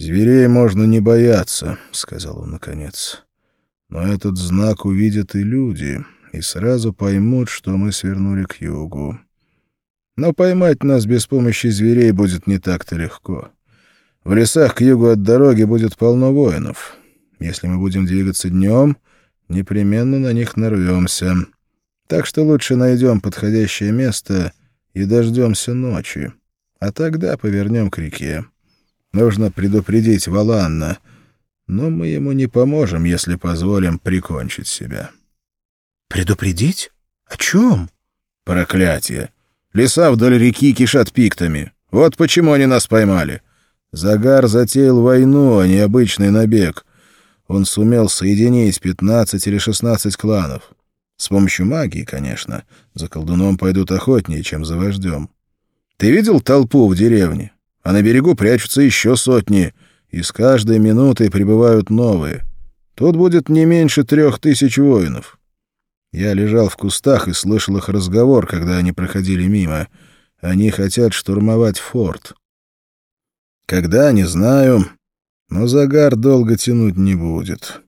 «Зверей можно не бояться», — сказал он наконец. «Но этот знак увидят и люди, и сразу поймут, что мы свернули к югу. Но поймать нас без помощи зверей будет не так-то легко. В лесах к югу от дороги будет полно воинов. Если мы будем двигаться днем, непременно на них нарвемся. Так что лучше найдем подходящее место и дождемся ночи. А тогда повернем к реке. Нужно предупредить Валанна, но мы ему не поможем, если позволим прикончить себя. «Предупредить? О чем?» «Проклятие! Леса вдоль реки кишат пиктами. Вот почему они нас поймали. Загар затеял войну, а не обычный набег. Он сумел соединить 15 или 16 кланов. С помощью магии, конечно. За колдуном пойдут охотнее, чем за вождем. Ты видел толпу в деревне? А на берегу прячутся еще сотни, и с каждой минутой прибывают новые. Тут будет не меньше трех тысяч воинов. Я лежал в кустах и слышал их разговор, когда они проходили мимо. Они хотят штурмовать форт. Когда, не знаю, но загар долго тянуть не будет.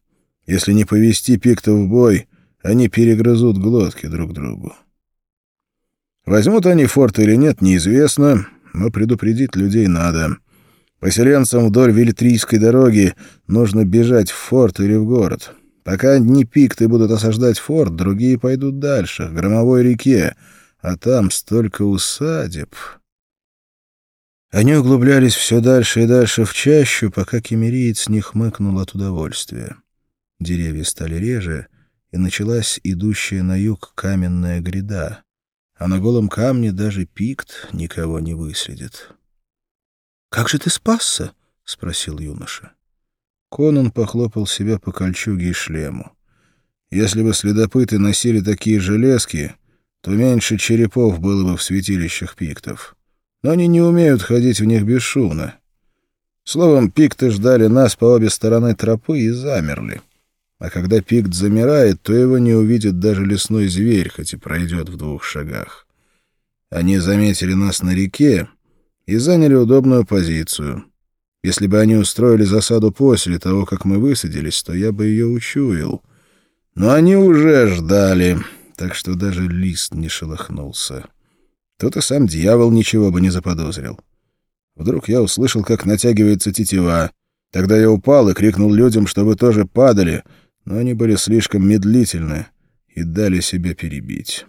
Если не повести пиктов в бой, они перегрызут глотки друг другу. Возьмут они форт или нет, неизвестно, но предупредить людей надо. Поселенцам вдоль Вильтрийской дороги нужно бежать в форт или в город. Пока одни пикты будут осаждать форт, другие пойдут дальше, к Громовой реке, а там столько усадеб. Они углублялись все дальше и дальше в чащу, пока кемериец не хмыкнул от удовольствия. Деревья стали реже, и началась идущая на юг каменная гряда, а на голом камне даже пикт никого не выследит. — Как же ты спасся? — спросил юноша. Конан похлопал себя по кольчуге и шлему. Если бы следопыты носили такие железки, то меньше черепов было бы в святилищах пиктов. Но они не умеют ходить в них бесшумно. Словом, пикты ждали нас по обе стороны тропы и замерли. А когда пикт замирает, то его не увидит даже лесной зверь, хоть и пройдет в двух шагах. Они заметили нас на реке и заняли удобную позицию — если бы они устроили засаду после того, как мы высадились, то я бы ее учуял. Но они уже ждали, так что даже лист не шелохнулся. Тут и сам дьявол ничего бы не заподозрил. Вдруг я услышал, как натягивается тетива. Тогда я упал и крикнул людям, чтобы тоже падали, но они были слишком медлительны и дали себя перебить.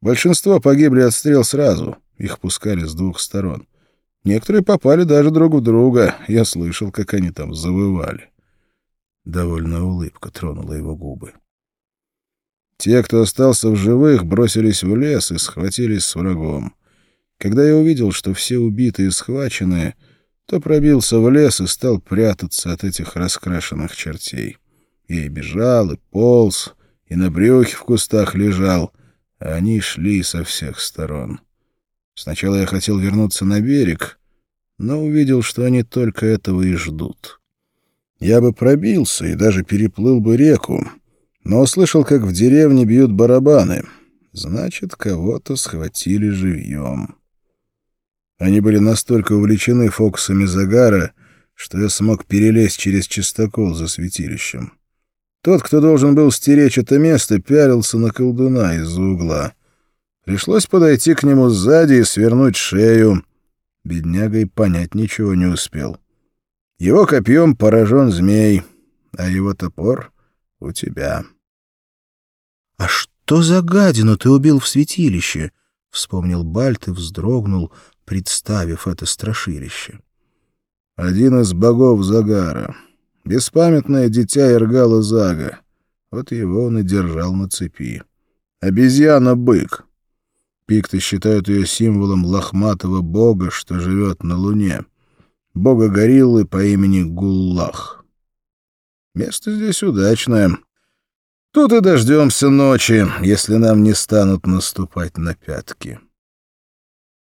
Большинство погибли от стрел сразу, их пускали с двух сторон. Некоторые попали даже друг в друга. Я слышал, как они там завывали. Довольно улыбка тронула его губы. Те, кто остался в живых, бросились в лес и схватились с врагом. Когда я увидел, что все убитые и схваченные, то пробился в лес и стал прятаться от этих раскрашенных чертей. Я и бежал, и полз, и на брюхе в кустах лежал, а они шли со всех сторон. Сначала я хотел вернуться на берег, но увидел, что они только этого и ждут. Я бы пробился и даже переплыл бы реку, но услышал, как в деревне бьют барабаны. Значит, кого-то схватили живьем. Они были настолько увлечены фокусами загара, что я смог перелезть через чистокол за святилищем. Тот, кто должен был стеречь это место, пялился на колдуна из-за угла. Пришлось подойти к нему сзади и свернуть шею. Бедняга и понять ничего не успел. Его копьем поражен змей, а его топор у тебя. — А что за гадину ты убил в святилище? — вспомнил Бальт и вздрогнул, представив это страшилище. — Один из богов Загара. Беспамятное дитя Иргала Зага. Вот его он и держал на цепи. Обезьяна-бык. Пикты считают ее символом лохматого бога, что живет на Луне. Бога гориллы по имени Гуллах. Место здесь удачное. Тут и дождемся ночи, если нам не станут наступать на пятки.